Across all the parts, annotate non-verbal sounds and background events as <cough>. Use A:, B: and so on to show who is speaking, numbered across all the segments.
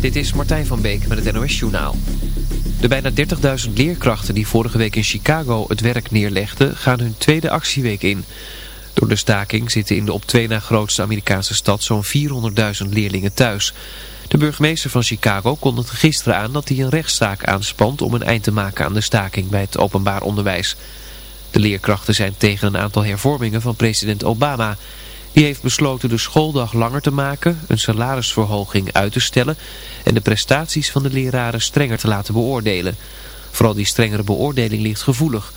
A: Dit is Martijn van Beek met het NOS Journaal. De bijna 30.000 leerkrachten die vorige week in Chicago het werk neerlegden gaan hun tweede actieweek in. Door de staking zitten in de op twee na grootste Amerikaanse stad zo'n 400.000 leerlingen thuis. De burgemeester van Chicago kondigde gisteren aan dat hij een rechtszaak aanspant om een eind te maken aan de staking bij het openbaar onderwijs. De leerkrachten zijn tegen een aantal hervormingen van president Obama... Die heeft besloten de schooldag langer te maken, een salarisverhoging uit te stellen en de prestaties van de leraren strenger te laten beoordelen. Vooral die strengere beoordeling ligt gevoelig.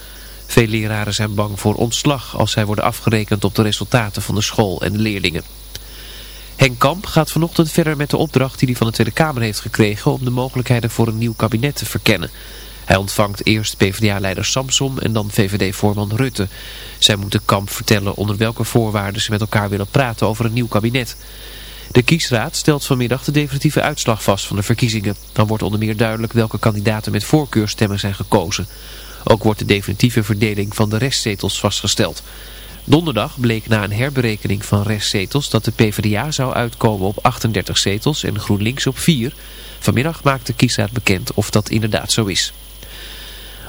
A: Veel leraren zijn bang voor ontslag als zij worden afgerekend op de resultaten van de school en de leerlingen. Henk Kamp gaat vanochtend verder met de opdracht die hij van de Tweede Kamer heeft gekregen om de mogelijkheden voor een nieuw kabinet te verkennen. Hij ontvangt eerst PvdA-leider Samsom en dan VVD-voorman Rutte. Zij moeten Kamp vertellen onder welke voorwaarden ze met elkaar willen praten over een nieuw kabinet. De kiesraad stelt vanmiddag de definitieve uitslag vast van de verkiezingen. Dan wordt onder meer duidelijk welke kandidaten met voorkeurstemmen zijn gekozen. Ook wordt de definitieve verdeling van de restzetels vastgesteld. Donderdag bleek na een herberekening van restzetels dat de PvdA zou uitkomen op 38 zetels en GroenLinks op 4. Vanmiddag maakt de kiesraad bekend of dat inderdaad zo is.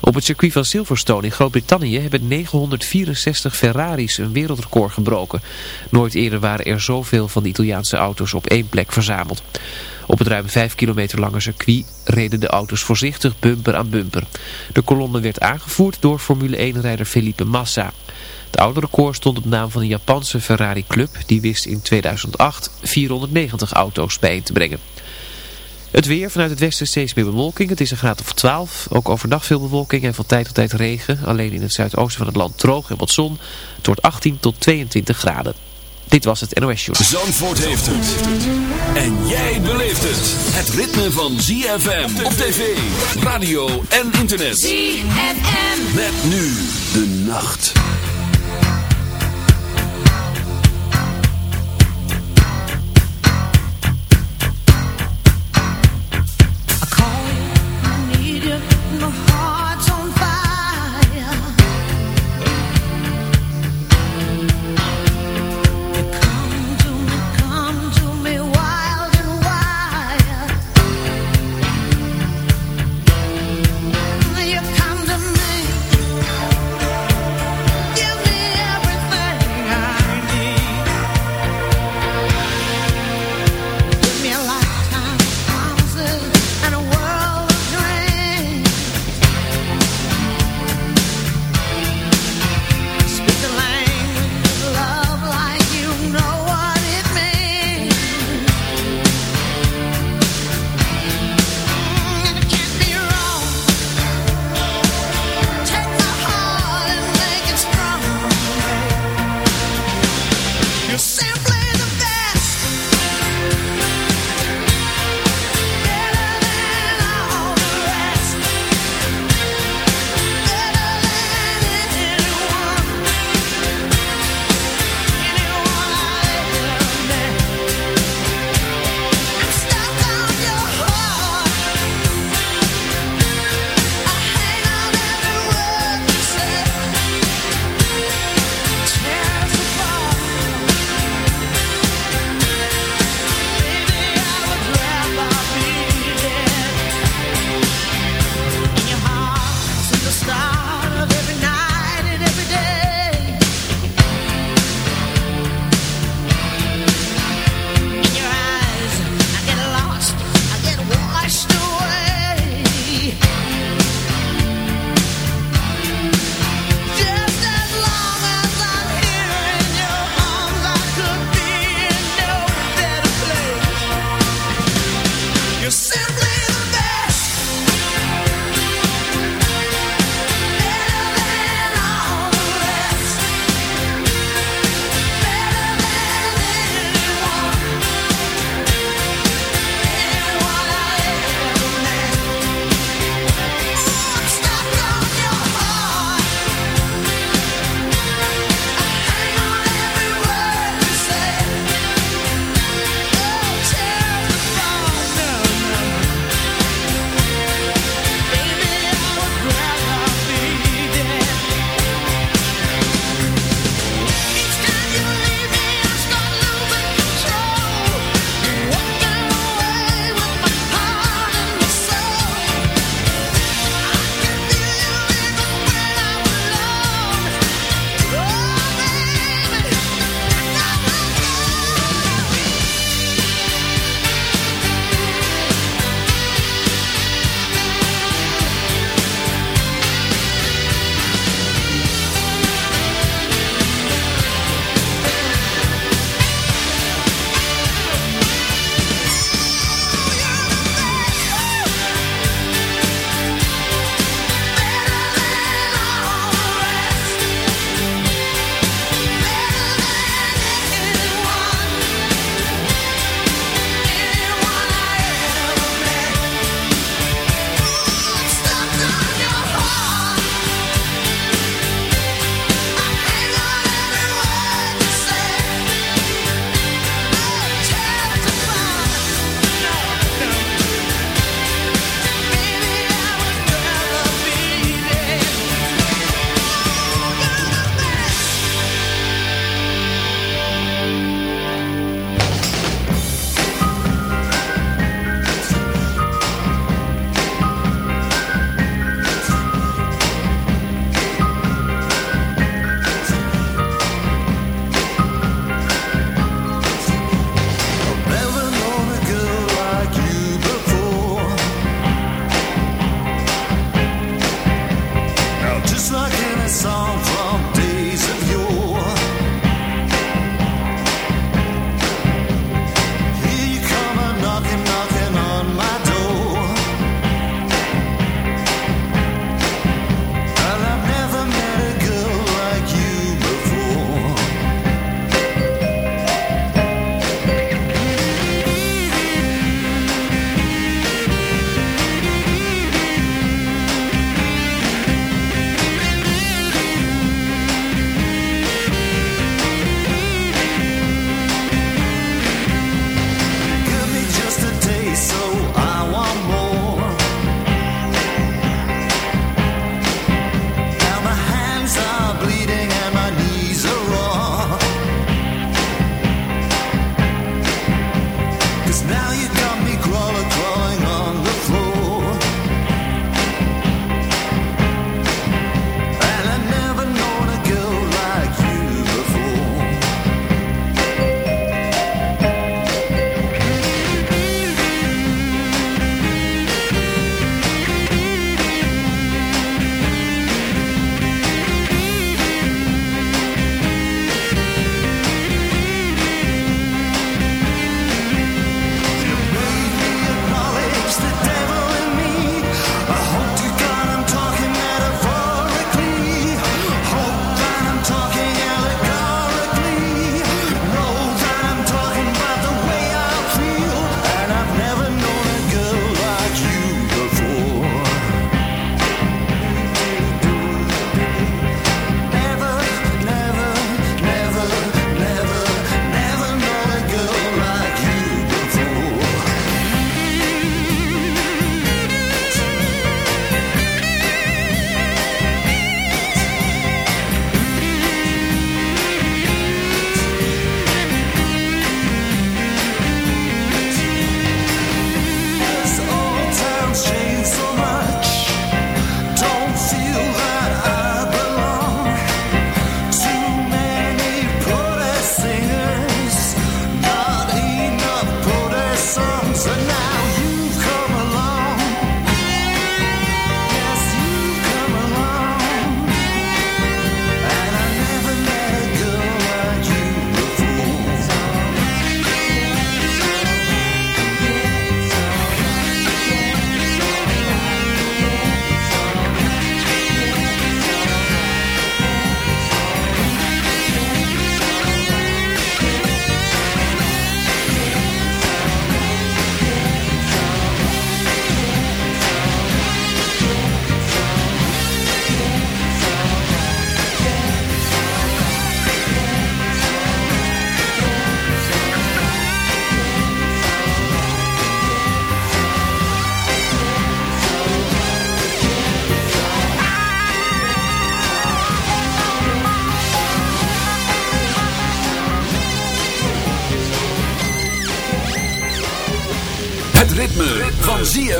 A: Op het circuit van Silverstone in Groot-Brittannië hebben 964 Ferraris een wereldrecord gebroken. Nooit eerder waren er zoveel van de Italiaanse auto's op één plek verzameld. Op het ruim 5 kilometer lange circuit reden de auto's voorzichtig bumper aan bumper. De kolonne werd aangevoerd door Formule 1-rijder Felipe Massa. Het oude record stond op naam van de Japanse Ferrari Club. Die wist in 2008 490 auto's bijeen te brengen. Het weer vanuit het westen steeds meer bewolking. Het is een graad of 12. Ook overdag veel bewolking en van tijd tot tijd regen. Alleen in het zuidoosten van het land droog en wat zon. Het wordt 18 tot 22 graden. Dit was het NOS Show.
B: Zandvoort heeft het. En jij beleeft het. Het ritme van ZFM op tv, radio en internet. ZFM. Met nu de nacht.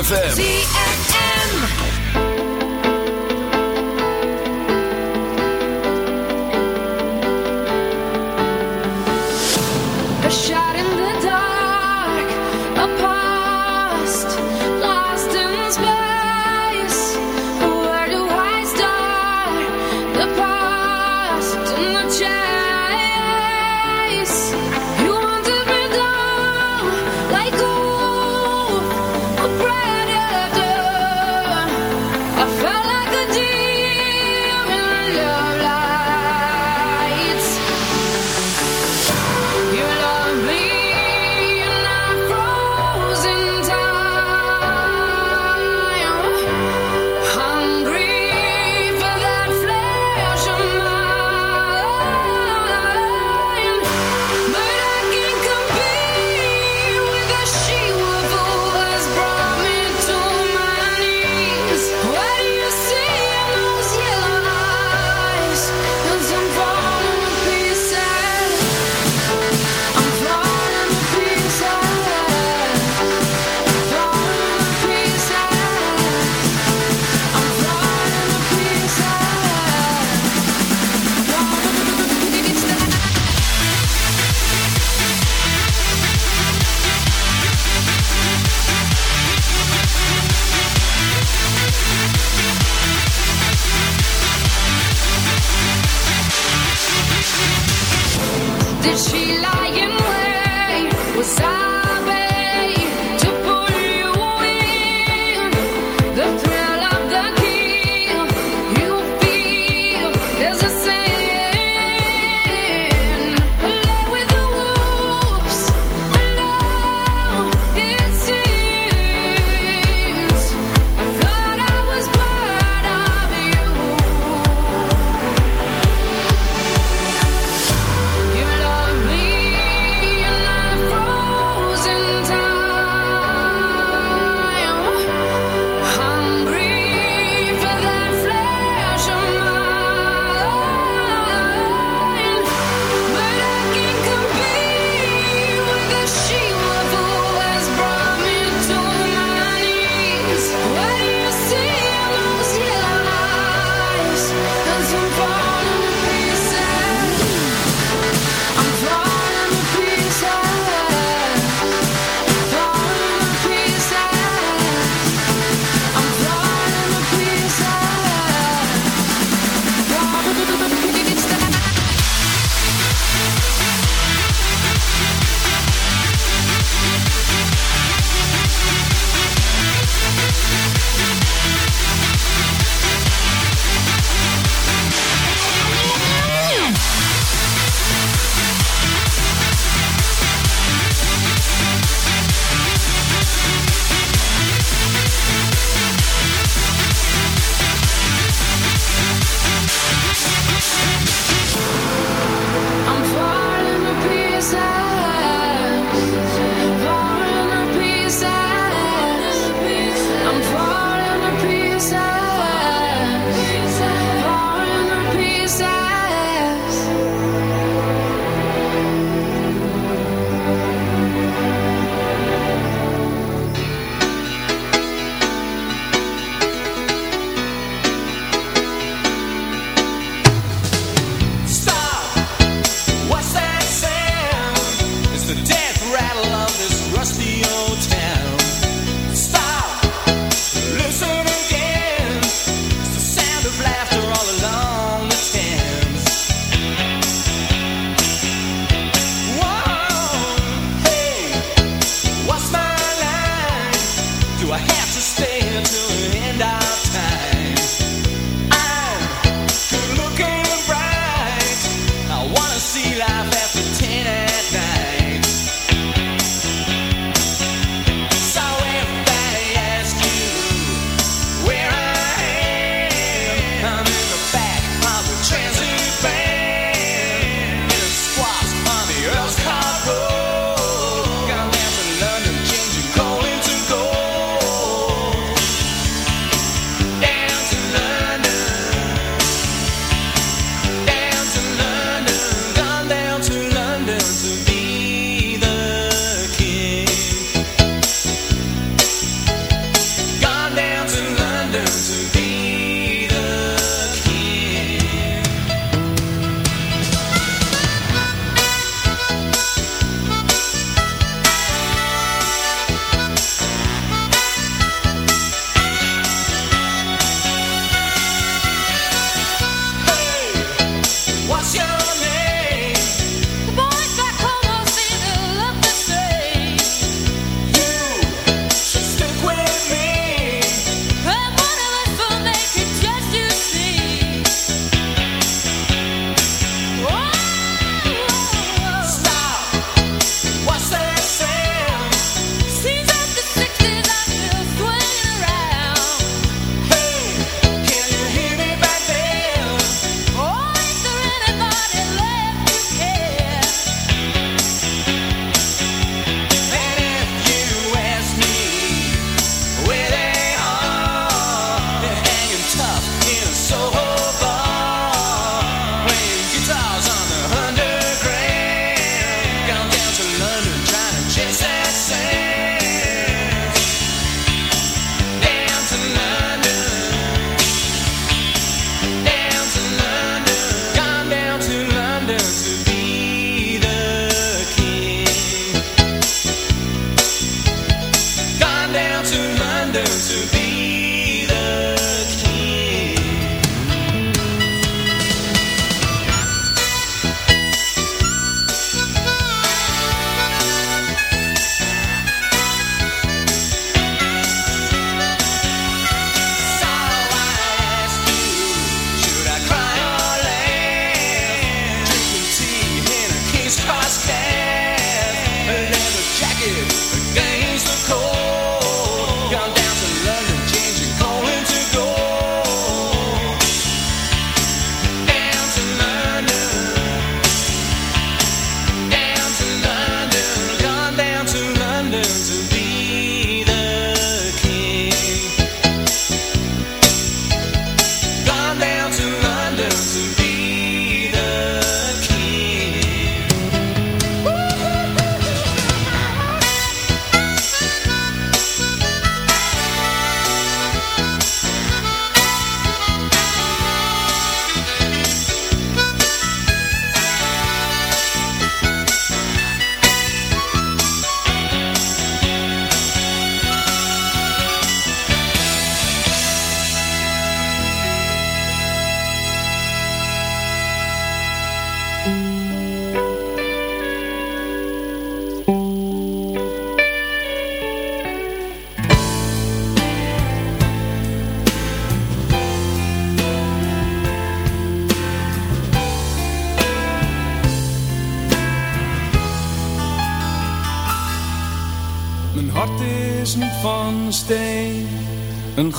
B: ZFM.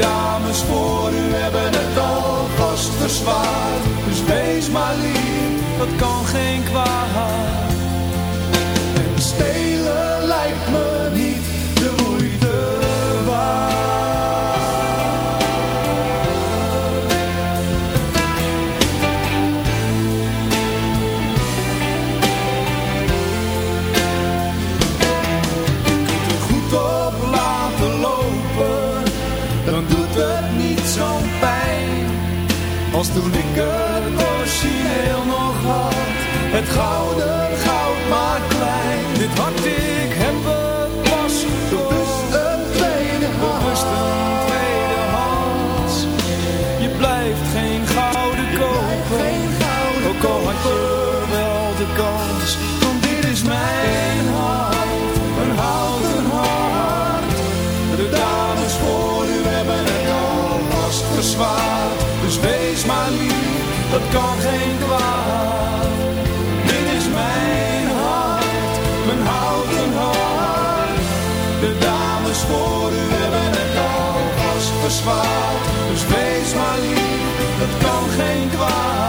C: dames voor u hebben het alvast verzwaard. Dus wees maar lief, dat kan geen kwaad. En steeds toen ik het origineel nog had. Het goud het kan geen kwaad.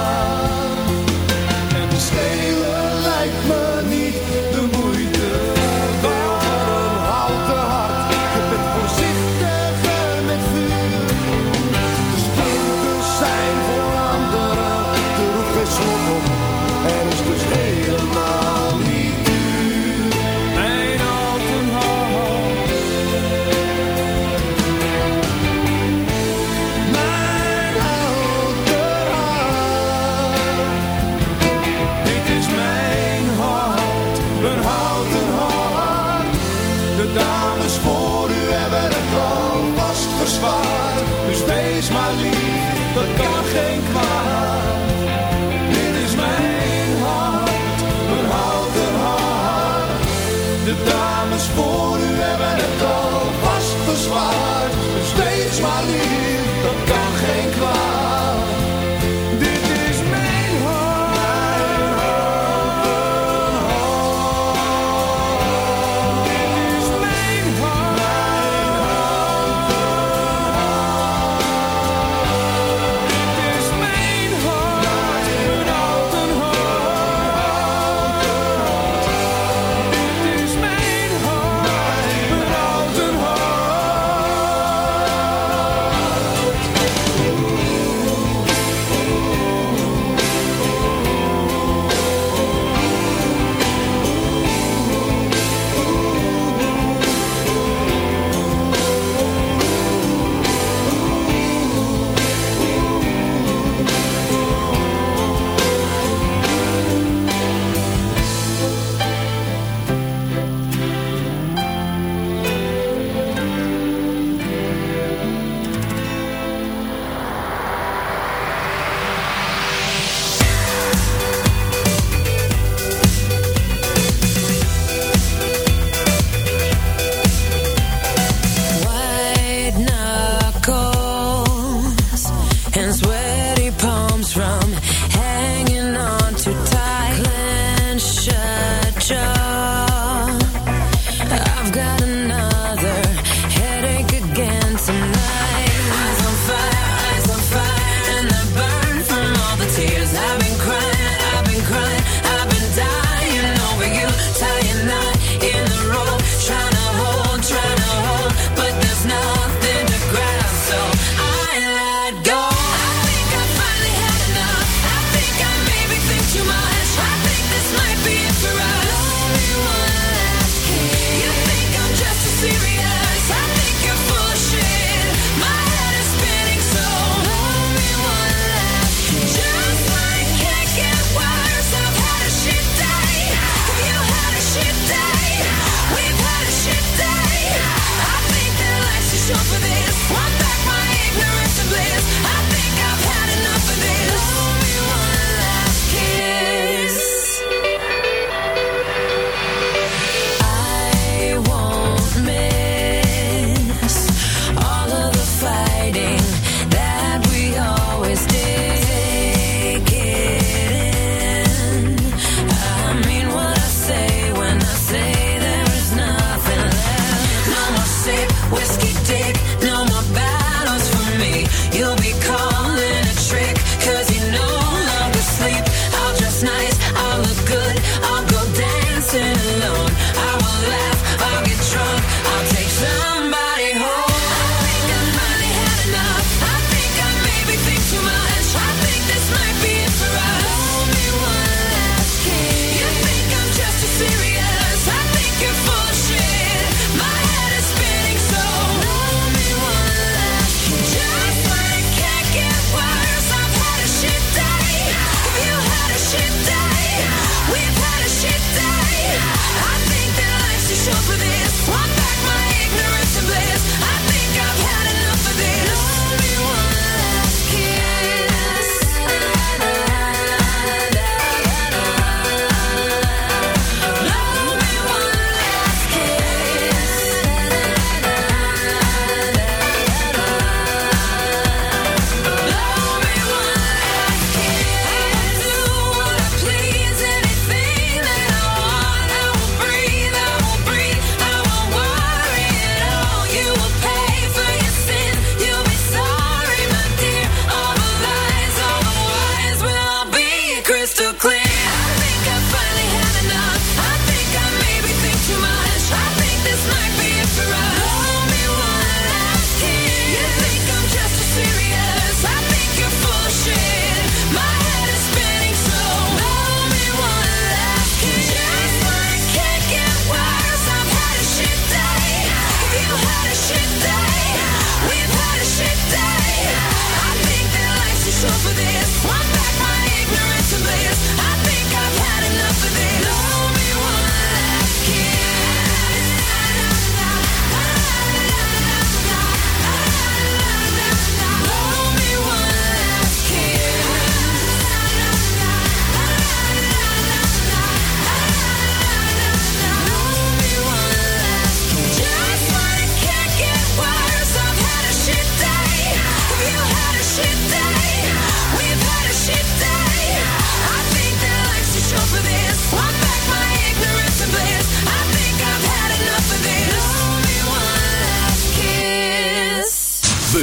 C: geen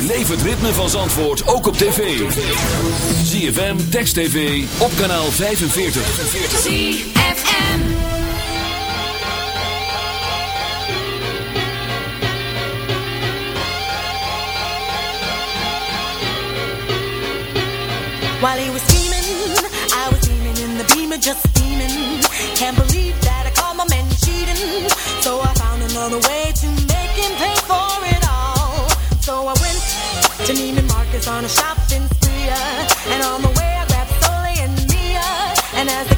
B: Beleef het ritme van Zandvoort ook op tv. ZFM, Text TV, op kanaal 45.
D: ZFM
E: While he was steaming, I was steaming in the beamer, just steaming. Can't believe that I called my man cheating. So I found another way to Janine and Marcus on a shopping spree, uh, and on the way I grab Sully and Mia, and as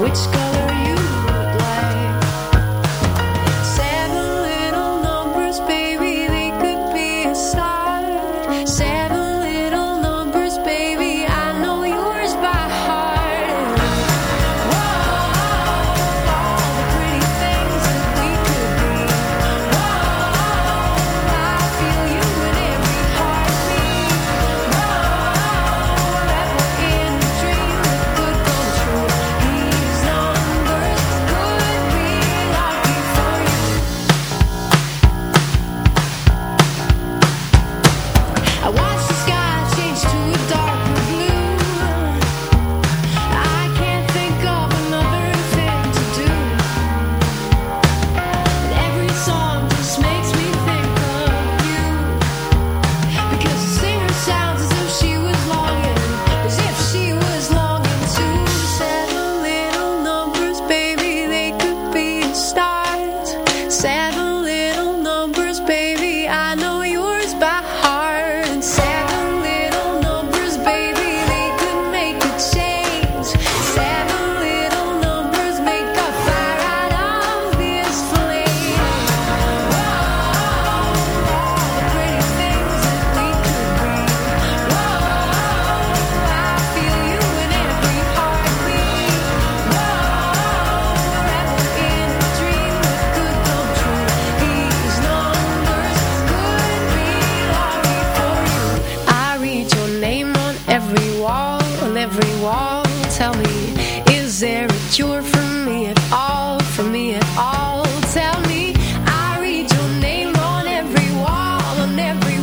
D: Which color?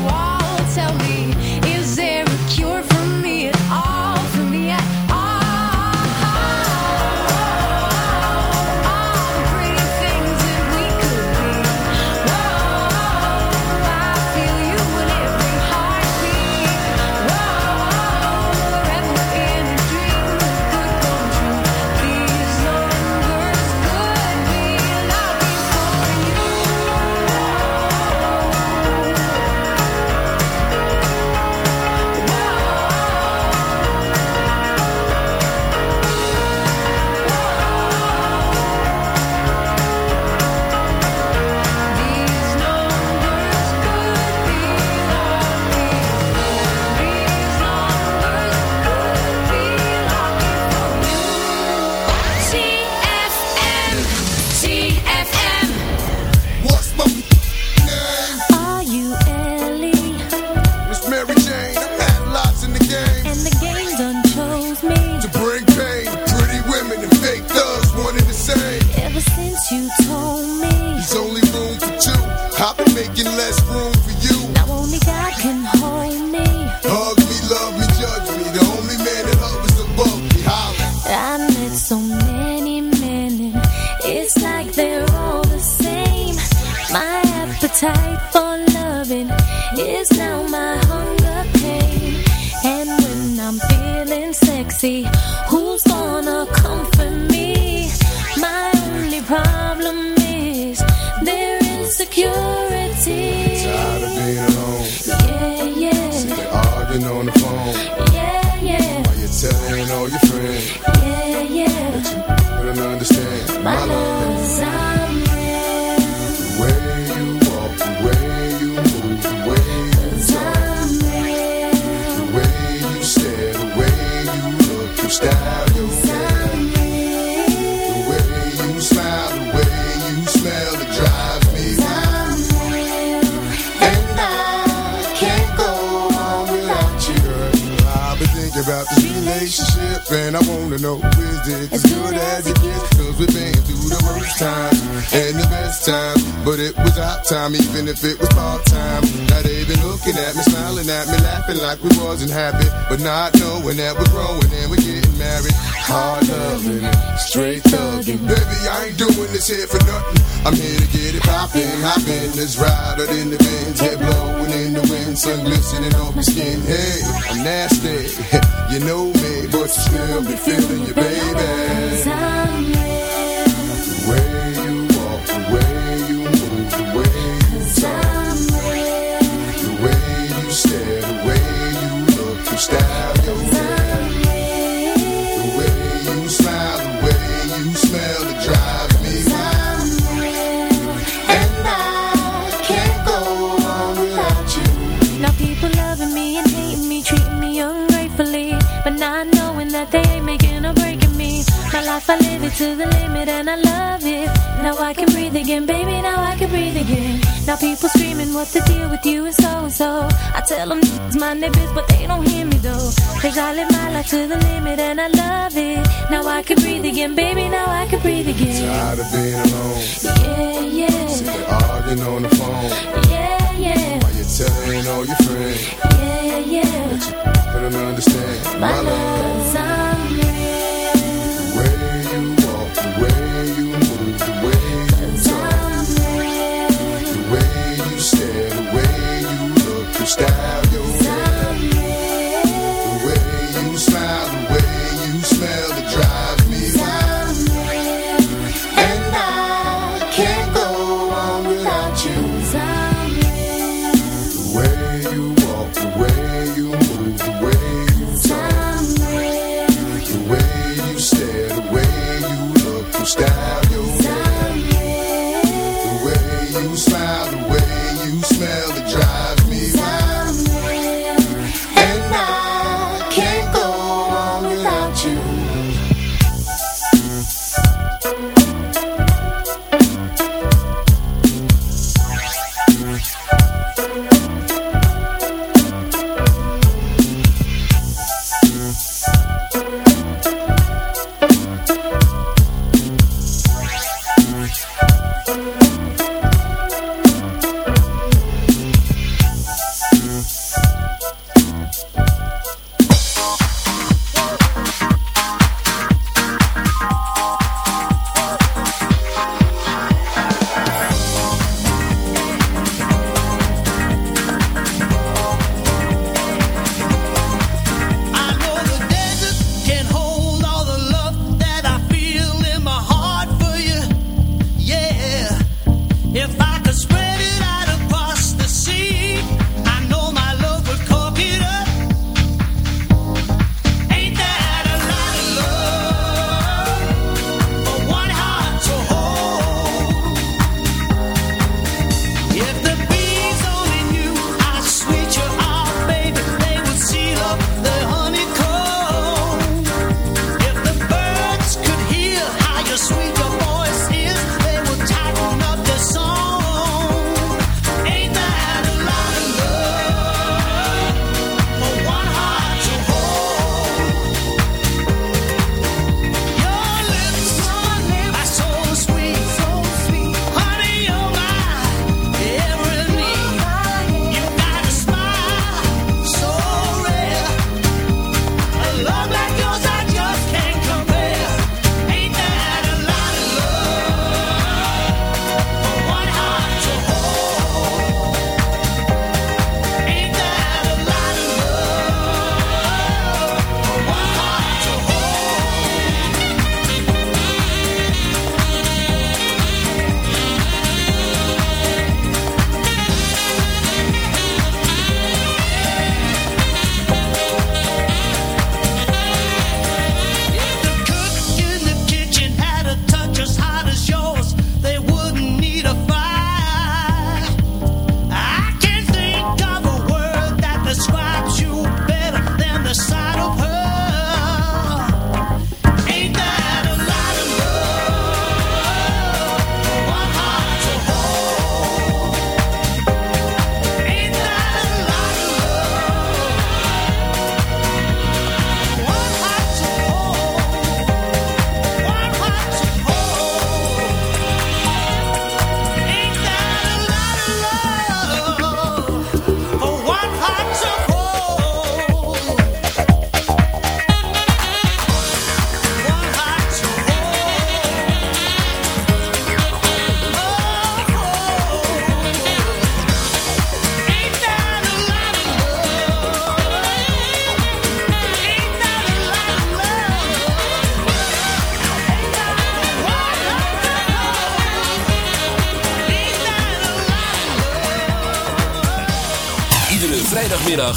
D: Wall. Tell me,
F: understand my love.
D: And
F: I wanna know is it as good as it gets? We've been through the worst times and the best times, but it was our time, even if it was part time. Now they been looking at me, smiling at me, laughing like we wasn't happy, but not knowing that we're growing and we're getting married. Hard loving, straight thugging. Baby, I ain't doing this here for nothing. I'm here to get it poppin', hoppin'. Let's ride out in the Benz, head blowing in the wind, sun glistening off my skin. Hey, I'm nasty, <laughs> you know me, but you still be feeling you, baby.
D: To the limit and I love it. Now I can breathe again, baby. Now I can breathe again. Now people screaming what the deal with you is so and so. I tell them it's my neighbors, but they don't hear me though. Cause I live my life to the limit and I love it. Now I can breathe again, baby. Now I can breathe again.
F: Tired of being alone,
D: Yeah, yeah,
F: they arguing on the phone.
D: yeah, yeah,
F: While you're telling all your friends,
D: yeah, yeah.
F: they don't understand.
D: My love's I'm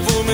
G: voel me